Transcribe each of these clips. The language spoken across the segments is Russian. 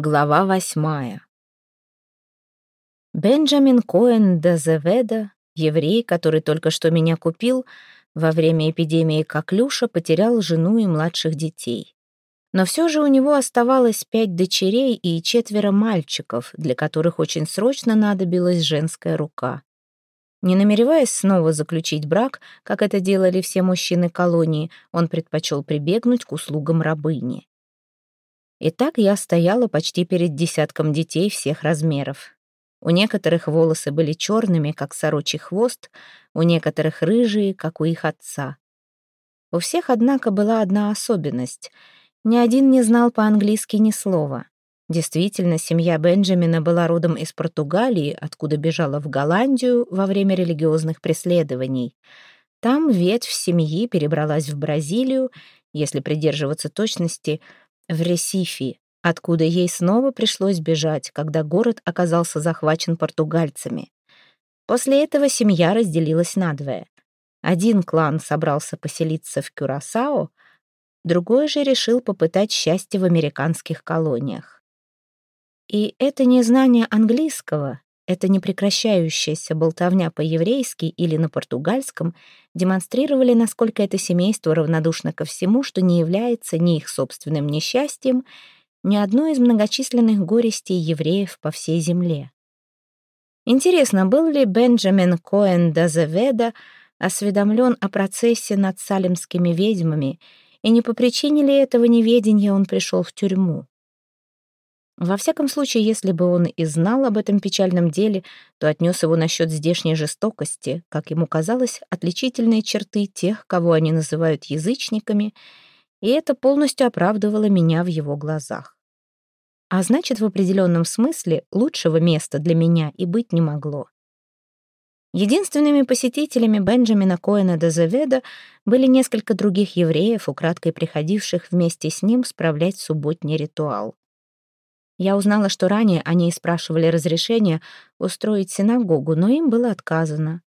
Глава восьмая. Бенджамин Коэн де Зеведа, еврей, который только что меня купил, во время эпидемии коклюша потерял жену и младших детей. Но все же у него оставалось пять дочерей и четверо мальчиков, для которых очень срочно надобилась женская рука. Не намереваясь снова заключить брак, как это делали все мужчины колонии, он предпочел прибегнуть к услугам рабыни. И так я стояла почти перед десятком детей всех размеров. У некоторых волосы были черными, как сорочий хвост, у некоторых рыжие, как у их отца. У всех, однако, была одна особенность. Ни один не знал по-английски ни слова. Действительно, семья Бенджамина была родом из Португалии, откуда бежала в Голландию во время религиозных преследований. Там ветвь семьи перебралась в Бразилию, если придерживаться точности, в Ресифи, откуда ей снова пришлось бежать, когда город оказался захвачен португальцами. После этого семья разделилась надвое. Один клан собрался поселиться в Кюрасао, другой же решил попытать счастье в американских колониях. И это незнание английского, эта непрекращающаяся болтовня по-еврейски или на португальском демонстрировали, насколько это семейство равнодушно ко всему, что не является ни их собственным несчастьем, ни одной из многочисленных горестей евреев по всей земле. Интересно, был ли Бенджамин Коэн Дазеведа осведомлен о процессе над салемскими ведьмами, и не по причине ли этого неведения он пришел в тюрьму? Во всяком случае, если бы он и знал об этом печальном деле, то отнес его насчет здешней жестокости, как ему казалось, отличительные черты тех, кого они называют язычниками, и это полностью оправдывало меня в его глазах. А значит, в определенном смысле лучшего места для меня и быть не могло. Единственными посетителями Бенджамина Коэна де Зеведа были несколько других евреев, украдкой приходивших вместе с ним справлять субботний ритуал. Я узнала, что ранее они спрашивали разрешения устроить синагогу, но им было отказано.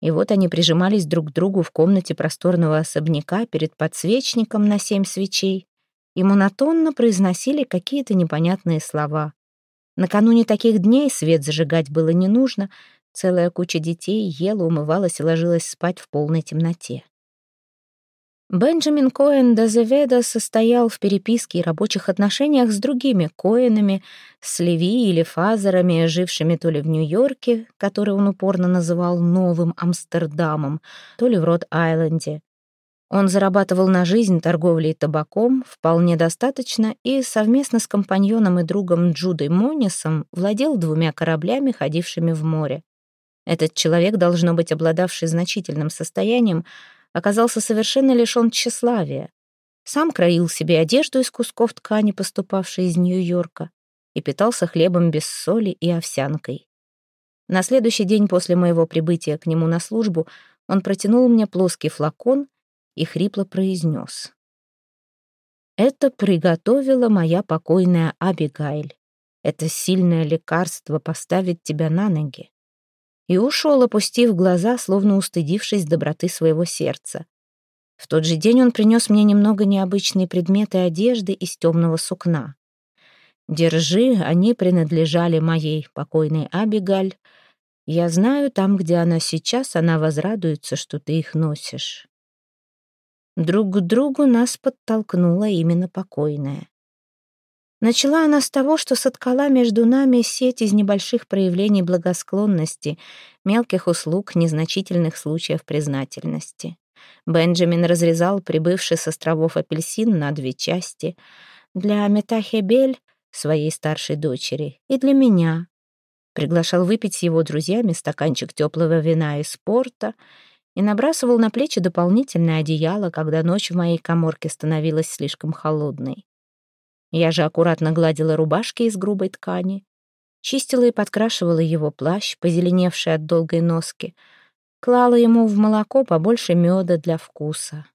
И вот они прижимались друг к другу в комнате просторного особняка перед подсвечником на семь свечей и монотонно произносили какие-то непонятные слова. Накануне таких дней свет зажигать было не нужно, целая куча детей ела, умывалась и ложилась спать в полной темноте. Бенджамин Коэн Дазеведа состоял в переписке и рабочих отношениях с другими Коэнами, с Леви или Фазерами, жившими то ли в Нью-Йорке, который он упорно называл Новым Амстердамом, то ли в Род-Айленде. Он зарабатывал на жизнь торговлей табаком вполне достаточно и совместно с компаньоном и другом Джудой Монисом владел двумя кораблями, ходившими в море. Этот человек, должно быть обладавший значительным состоянием, оказался совершенно лишён тщеславия. Сам краил себе одежду из кусков ткани, поступавшей из Нью-Йорка, и питался хлебом без соли и овсянкой. На следующий день после моего прибытия к нему на службу он протянул мне плоский флакон и хрипло произнес. «Это приготовила моя покойная Абигайль. Это сильное лекарство поставит тебя на ноги и ушел, опустив глаза, словно устыдившись доброты своего сердца. В тот же день он принес мне немного необычные предметы одежды из темного сукна. «Держи, они принадлежали моей покойной Абигаль. Я знаю, там, где она сейчас, она возрадуется, что ты их носишь». Друг к другу нас подтолкнула именно покойная. Начала она с того, что соткала между нами сеть из небольших проявлений благосклонности, мелких услуг, незначительных случаев признательности. Бенджамин разрезал прибывший с островов апельсин на две части. Для Метахебель, своей старшей дочери, и для меня. Приглашал выпить с его друзьями стаканчик теплого вина и спорта и набрасывал на плечи дополнительное одеяло, когда ночь в моей коморке становилась слишком холодной. Я же аккуратно гладила рубашки из грубой ткани, чистила и подкрашивала его плащ, позеленевший от долгой носки, клала ему в молоко побольше меда для вкуса.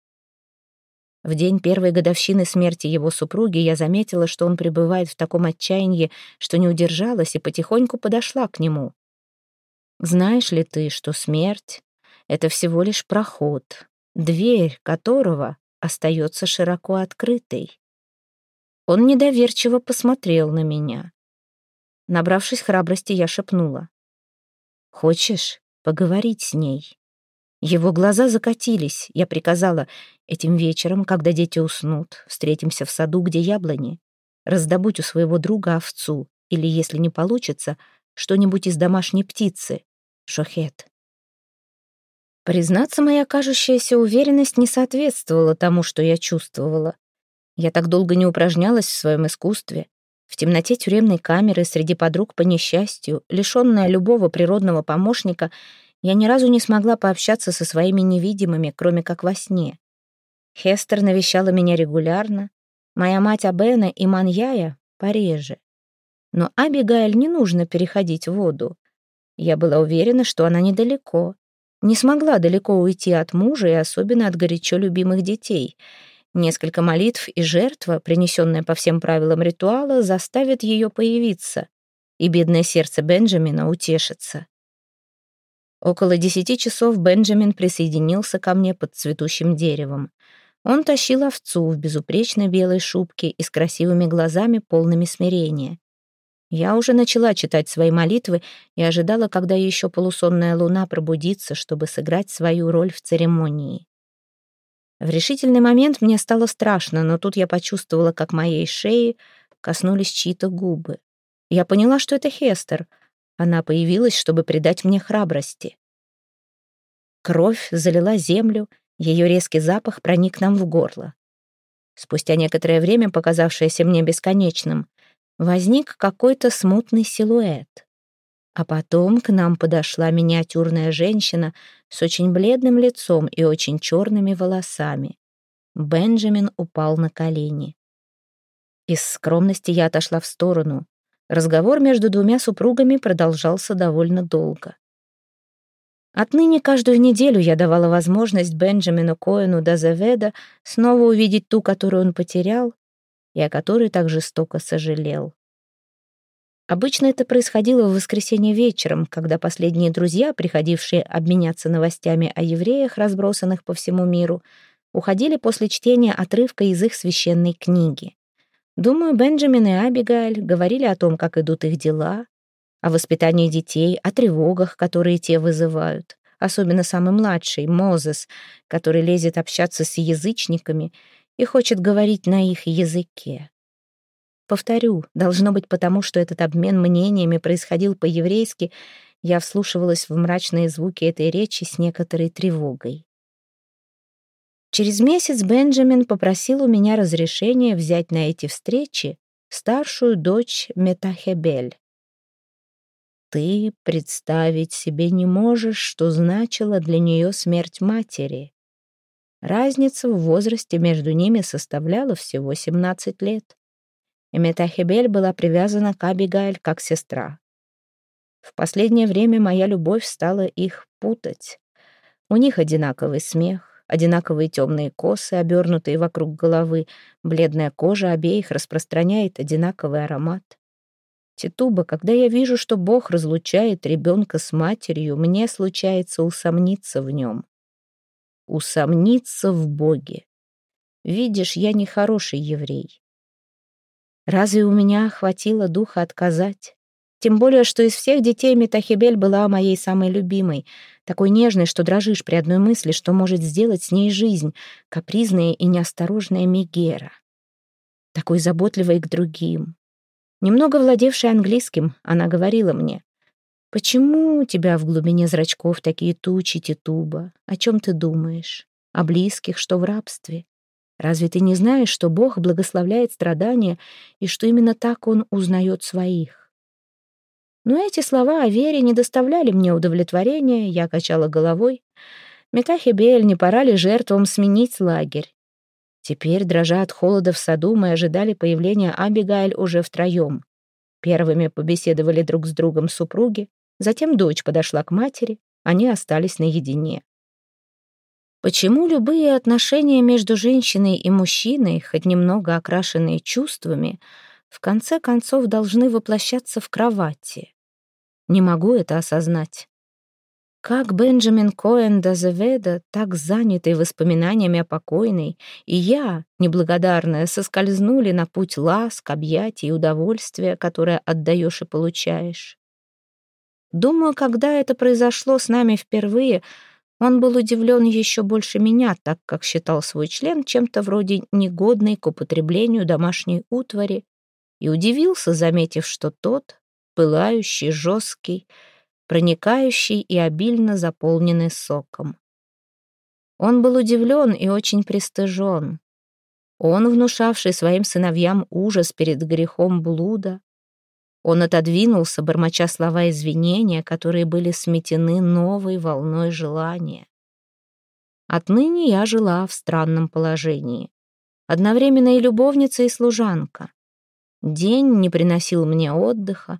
В день первой годовщины смерти его супруги я заметила, что он пребывает в таком отчаянии, что не удержалась и потихоньку подошла к нему. «Знаешь ли ты, что смерть — это всего лишь проход, дверь которого остается широко открытой?» Он недоверчиво посмотрел на меня. Набравшись храбрости, я шепнула. «Хочешь поговорить с ней?» Его глаза закатились. Я приказала, этим вечером, когда дети уснут, встретимся в саду, где яблони. Раздобудь у своего друга овцу, или, если не получится, что-нибудь из домашней птицы. Шохет. Признаться, моя кажущаяся уверенность не соответствовала тому, что я чувствовала. Я так долго не упражнялась в своем искусстве. В темноте тюремной камеры, среди подруг по несчастью, лишённая любого природного помощника, я ни разу не смогла пообщаться со своими невидимыми, кроме как во сне. Хестер навещала меня регулярно, моя мать Абена и Маньяя пореже. Но Абигайль не нужно переходить воду. Я была уверена, что она недалеко. Не смогла далеко уйти от мужа и особенно от горячо любимых детей — Несколько молитв и жертва, принесенная по всем правилам ритуала, заставят ее появиться, и бедное сердце Бенджамина утешится. Около десяти часов Бенджамин присоединился ко мне под цветущим деревом. Он тащил овцу в безупречной белой шубке и с красивыми глазами, полными смирения. Я уже начала читать свои молитвы и ожидала, когда еще полусонная луна пробудится, чтобы сыграть свою роль в церемонии. В решительный момент мне стало страшно, но тут я почувствовала, как моей шеи коснулись чьи-то губы. Я поняла, что это Хестер. Она появилась, чтобы придать мне храбрости. Кровь залила землю, ее резкий запах проник нам в горло. Спустя некоторое время, показавшееся мне бесконечным, возник какой-то смутный силуэт. А потом к нам подошла миниатюрная женщина с очень бледным лицом и очень черными волосами. Бенджамин упал на колени. Из скромности я отошла в сторону. Разговор между двумя супругами продолжался довольно долго. Отныне каждую неделю я давала возможность Бенджамину Коэну Дазаведа снова увидеть ту, которую он потерял, и о которой так жестоко сожалел. Обычно это происходило в воскресенье вечером, когда последние друзья, приходившие обменяться новостями о евреях, разбросанных по всему миру, уходили после чтения отрывка из их священной книги. Думаю, Бенджамин и Абигаэль говорили о том, как идут их дела, о воспитании детей, о тревогах, которые те вызывают. Особенно самый младший, Мозес, который лезет общаться с язычниками и хочет говорить на их языке. Повторю, должно быть потому, что этот обмен мнениями происходил по-еврейски, я вслушивалась в мрачные звуки этой речи с некоторой тревогой. Через месяц Бенджамин попросил у меня разрешения взять на эти встречи старшую дочь Метахебель. Ты представить себе не можешь, что значила для нее смерть матери. Разница в возрасте между ними составляла всего 17 лет и Метахибель была привязана к Абигайль как сестра. В последнее время моя любовь стала их путать. У них одинаковый смех, одинаковые темные косы, обернутые вокруг головы, бледная кожа обеих распространяет одинаковый аромат. Титуба, когда я вижу, что Бог разлучает ребенка с матерью, мне случается усомниться в нем. Усомниться в Боге. Видишь, я не хороший еврей. Разве у меня хватило духа отказать? Тем более, что из всех детей Метахибель была моей самой любимой, такой нежной, что дрожишь при одной мысли, что может сделать с ней жизнь, капризная и неосторожная Мегера. Такой заботливой к другим. Немного владевшей английским, она говорила мне, «Почему у тебя в глубине зрачков такие тучи, Титуба? О чем ты думаешь? О близких, что в рабстве? Разве ты не знаешь, что Бог благословляет страдания и что именно так Он узнает своих? Но эти слова о вере не доставляли мне удовлетворения, я качала головой. Метахибель, не пора ли жертвам сменить лагерь? Теперь, дрожа от холода в саду, мы ожидали появления Абигайль уже втроем. Первыми побеседовали друг с другом супруги, затем дочь подошла к матери, они остались наедине. Почему любые отношения между женщиной и мужчиной, хоть немного окрашенные чувствами, в конце концов должны воплощаться в кровати? Не могу это осознать. Как Бенджамин Коэн Дазеведа, так занятый воспоминаниями о покойной, и я, неблагодарная, соскользнули на путь ласк, объятий и удовольствия, которое отдаешь и получаешь. Думаю, когда это произошло с нами впервые, он был удивлен еще больше меня, так как считал свой член чем-то вроде негодной к употреблению домашней утвари, и удивился, заметив, что тот, пылающий, жесткий, проникающий и обильно заполненный соком. Он был удивлен и очень пристыжен. Он, внушавший своим сыновьям ужас перед грехом блуда, он отодвинулся, бормоча слова извинения, которые были сметены новой волной желания. Отныне я жила в странном положении. Одновременно и любовница, и служанка. День не приносил мне отдыха.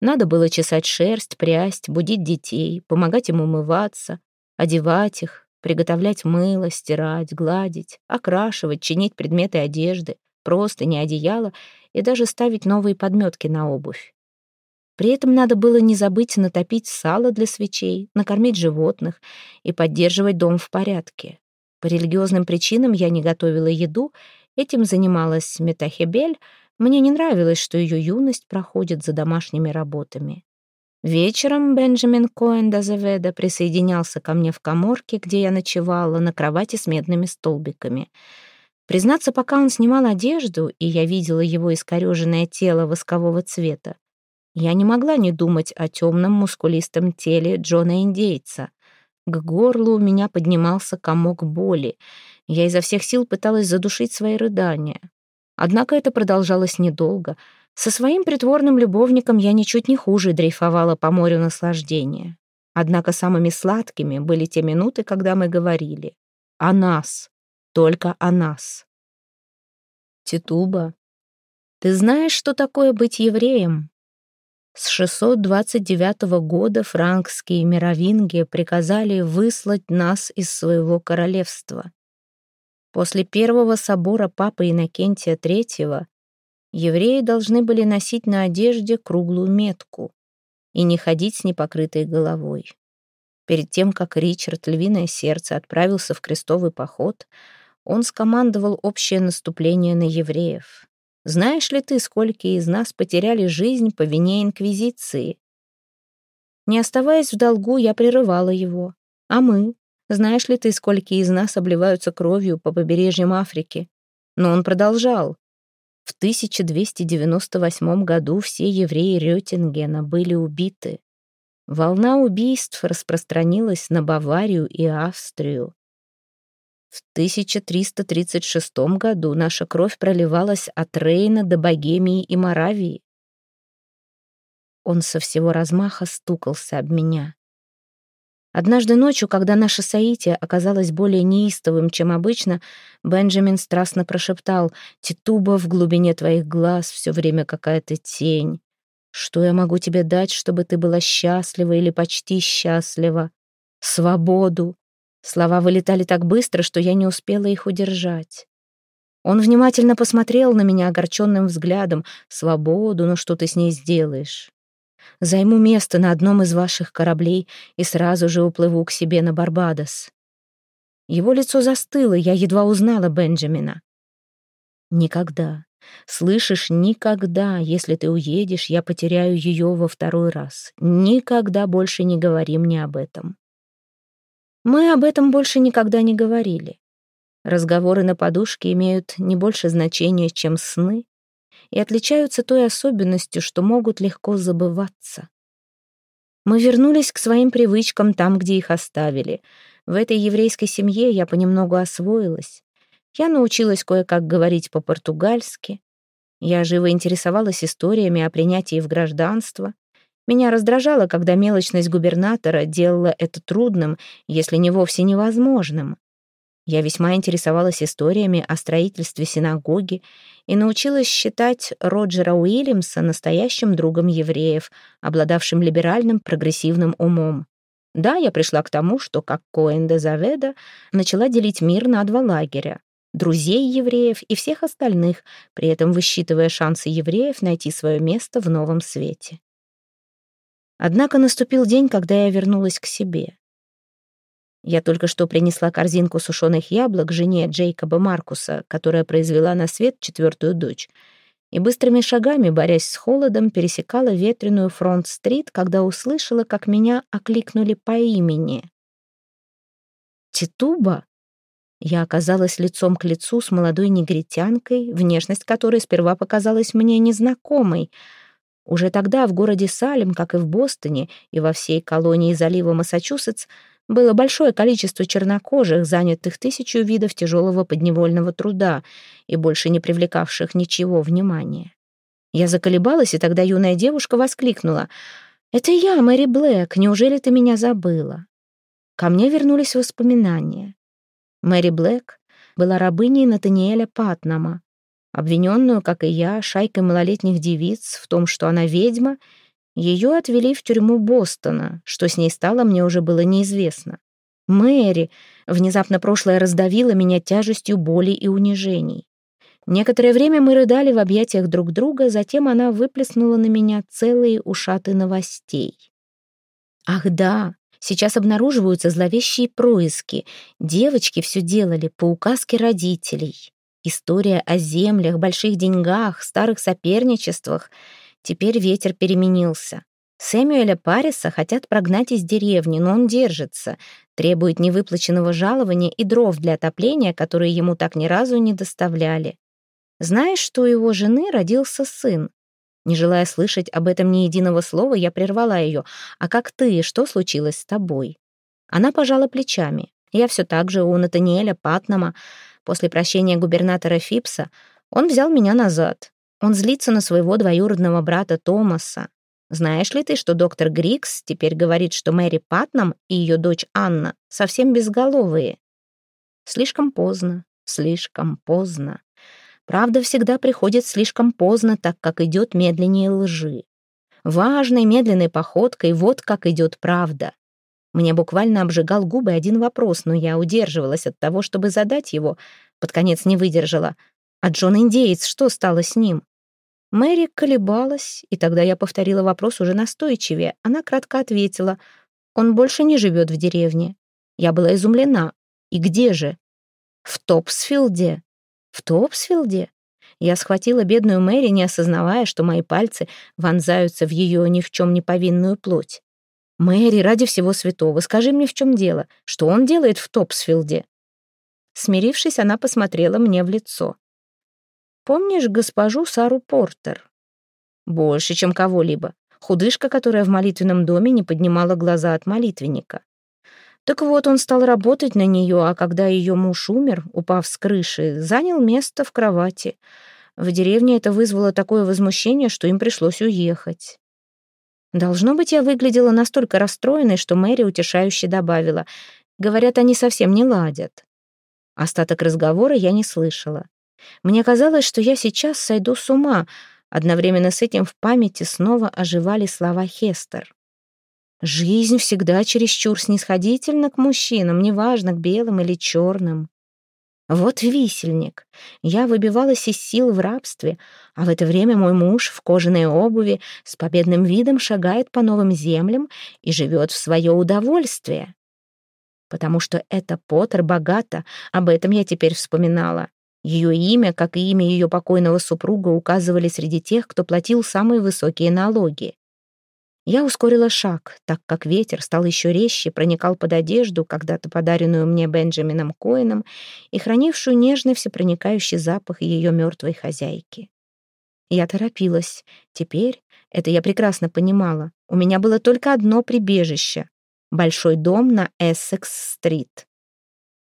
Надо было чесать шерсть, прясть, будить детей, помогать им умываться, одевать их, приготовлять мыло, стирать, гладить, окрашивать, чинить предметы одежды, просто не одеяло и даже ставить новые подметки на обувь. При этом надо было не забыть натопить сало для свечей, накормить животных и поддерживать дом в порядке. По религиозным причинам я не готовила еду, этим занималась Метахебель, мне не нравилось, что ее юность проходит за домашними работами. Вечером Бенджамин Коэн Дазеведа присоединялся ко мне в коморке, где я ночевала, на кровати с медными столбиками — Признаться, пока он снимал одежду, и я видела его искореженное тело воскового цвета, я не могла не думать о темном мускулистом теле Джона-индейца. К горлу у меня поднимался комок боли. Я изо всех сил пыталась задушить свои рыдания. Однако это продолжалось недолго. Со своим притворным любовником я ничуть не хуже дрейфовала по морю наслаждения. Однако самыми сладкими были те минуты, когда мы говорили о нас, только о нас. Титуба, ты знаешь, что такое быть евреем? С 629 года франкские мировинги приказали выслать нас из своего королевства. После первого собора папы Иннокентия III евреи должны были носить на одежде круглую метку и не ходить с непокрытой головой. Перед тем, как Ричард Львиное Сердце отправился в крестовый поход, он скомандовал общее наступление на евреев. Знаешь ли ты, сколько из нас потеряли жизнь по вине Инквизиции? Не оставаясь в долгу, я прерывала его. А мы? Знаешь ли ты, сколько из нас обливаются кровью по побережьям Африки? Но он продолжал. В 1298 году все евреи Рётингена были убиты. Волна убийств распространилась на Баварию и Австрию. В 1336 году наша кровь проливалась от Рейна до Богемии и Моравии. Он со всего размаха стукался об меня. Однажды ночью, когда наше соитие оказалось более неистовым, чем обычно, Бенджамин страстно прошептал «Титуба, в глубине твоих глаз все время какая-то тень. Что я могу тебе дать, чтобы ты была счастлива или почти счастлива? Свободу, Слова вылетали так быстро, что я не успела их удержать. Он внимательно посмотрел на меня огорченным взглядом. «Свободу, ну что ты с ней сделаешь?» «Займу место на одном из ваших кораблей и сразу же уплыву к себе на Барбадос». Его лицо застыло, я едва узнала Бенджамина. «Никогда. Слышишь, никогда, если ты уедешь, я потеряю ее во второй раз. Никогда больше не говори мне об этом». Мы об этом больше никогда не говорили. Разговоры на подушке имеют не больше значения, чем сны, и отличаются той особенностью, что могут легко забываться. Мы вернулись к своим привычкам там, где их оставили. В этой еврейской семье я понемногу освоилась. Я научилась кое-как говорить по-португальски. Я живо интересовалась историями о принятии в гражданство. Меня раздражало, когда мелочность губернатора делала это трудным, если не вовсе невозможным. Я весьма интересовалась историями о строительстве синагоги и научилась считать Роджера Уильямса настоящим другом евреев, обладавшим либеральным прогрессивным умом. Да, я пришла к тому, что, как Коэн де Заведа, начала делить мир на два лагеря — друзей евреев и всех остальных, при этом высчитывая шансы евреев найти свое место в новом свете. Однако наступил день, когда я вернулась к себе. Я только что принесла корзинку сушеных яблок жене Джейкоба Маркуса, которая произвела на свет четвертую дочь, и быстрыми шагами, борясь с холодом, пересекала ветреную фронт-стрит, когда услышала, как меня окликнули по имени. «Титуба?» Я оказалась лицом к лицу с молодой негритянкой, внешность которой сперва показалась мне незнакомой. Уже тогда в городе Салем, как и в Бостоне, и во всей колонии залива Массачусетс, было большое количество чернокожих, занятых тысячу видов тяжелого подневольного труда и больше не привлекавших ничего внимания. Я заколебалась, и тогда юная девушка воскликнула. «Это я, Мэри Блэк, неужели ты меня забыла?» Ко мне вернулись воспоминания. Мэри Блэк была рабыней Натаниэля Патнама, обвиненную, как и я, шайкой малолетних девиц в том, что она ведьма, ее отвели в тюрьму Бостона, что с ней стало, мне уже было неизвестно. Мэри, внезапно прошлое раздавило меня тяжестью боли и унижений. Некоторое время мы рыдали в объятиях друг друга, затем она выплеснула на меня целые ушаты новостей. Ах да, Сейчас обнаруживаются зловещие происки. Девочки все делали по указке родителей. История о землях, больших деньгах, старых соперничествах. Теперь ветер переменился. Сэмюэля Париса хотят прогнать из деревни, но он держится, требует невыплаченного жалования и дров для отопления, которые ему так ни разу не доставляли. Знаешь, что у его жены родился сын? Не желая слышать об этом ни единого слова, я прервала ее. «А как ты? Что случилось с тобой?» Она пожала плечами. Я все так же у Натаниэля Патнама. После прощения губернатора Фипса он взял меня назад. Он злится на своего двоюродного брата Томаса. Знаешь ли ты, что доктор Грикс теперь говорит, что Мэри Патнам и ее дочь Анна совсем безголовые? Слишком поздно, слишком поздно. Правда всегда приходит слишком поздно, так как идет медленнее лжи. Важной медленной походкой вот как идет правда. Мне буквально обжигал губы один вопрос, но я удерживалась от того, чтобы задать его. Под конец не выдержала. А Джон-индеец, что стало с ним? Мэри колебалась, и тогда я повторила вопрос уже настойчивее. Она кратко ответила. Он больше не живет в деревне. Я была изумлена. И где же? В Топсфилде. В Топсфилде? Я схватила бедную Мэри, не осознавая, что мои пальцы вонзаются в ее ни в чем не повинную плоть. «Мэри, ради всего святого, скажи мне, в чем дело? Что он делает в Топсфилде?» Смирившись, она посмотрела мне в лицо. «Помнишь госпожу Сару Портер?» «Больше, чем кого-либо. Худышка, которая в молитвенном доме не поднимала глаза от молитвенника. Так вот, он стал работать на нее, а когда ее муж умер, упав с крыши, занял место в кровати. В деревне это вызвало такое возмущение, что им пришлось уехать. Должно быть, я выглядела настолько расстроенной, что Мэри утешающе добавила. Говорят, они совсем не ладят. Остаток разговора я не слышала. Мне казалось, что я сейчас сойду с ума. Одновременно с этим в памяти снова оживали слова Хестер. Жизнь всегда чересчур снисходительна к мужчинам, неважно, к белым или черным. Вот висельник. Я выбивалась из сил в рабстве, а в это время мой муж в кожаной обуви с победным видом шагает по новым землям и живет в свое удовольствие. Потому что это Поттер богата, об этом я теперь вспоминала. Ее имя, как и имя ее покойного супруга, указывали среди тех, кто платил самые высокие налоги. Я ускорила шаг, так как ветер стал еще резче, проникал под одежду, когда-то подаренную мне Бенджамином Коэном и хранившую нежный всепроникающий запах ее мертвой хозяйки. Я торопилась. Теперь, это я прекрасно понимала, у меня было только одно прибежище — большой дом на Эссекс-стрит.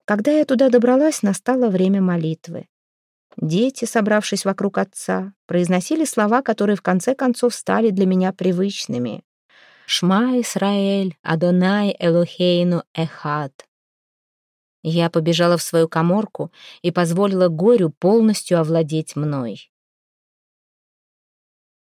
Когда я туда добралась, настало время молитвы. Дети, собравшись вокруг отца, произносили слова, которые в конце концов стали для меня привычными. «Шма Исраэль, Адонай Элохейну Эхад». Я побежала в свою коморку и позволила горю полностью овладеть мной.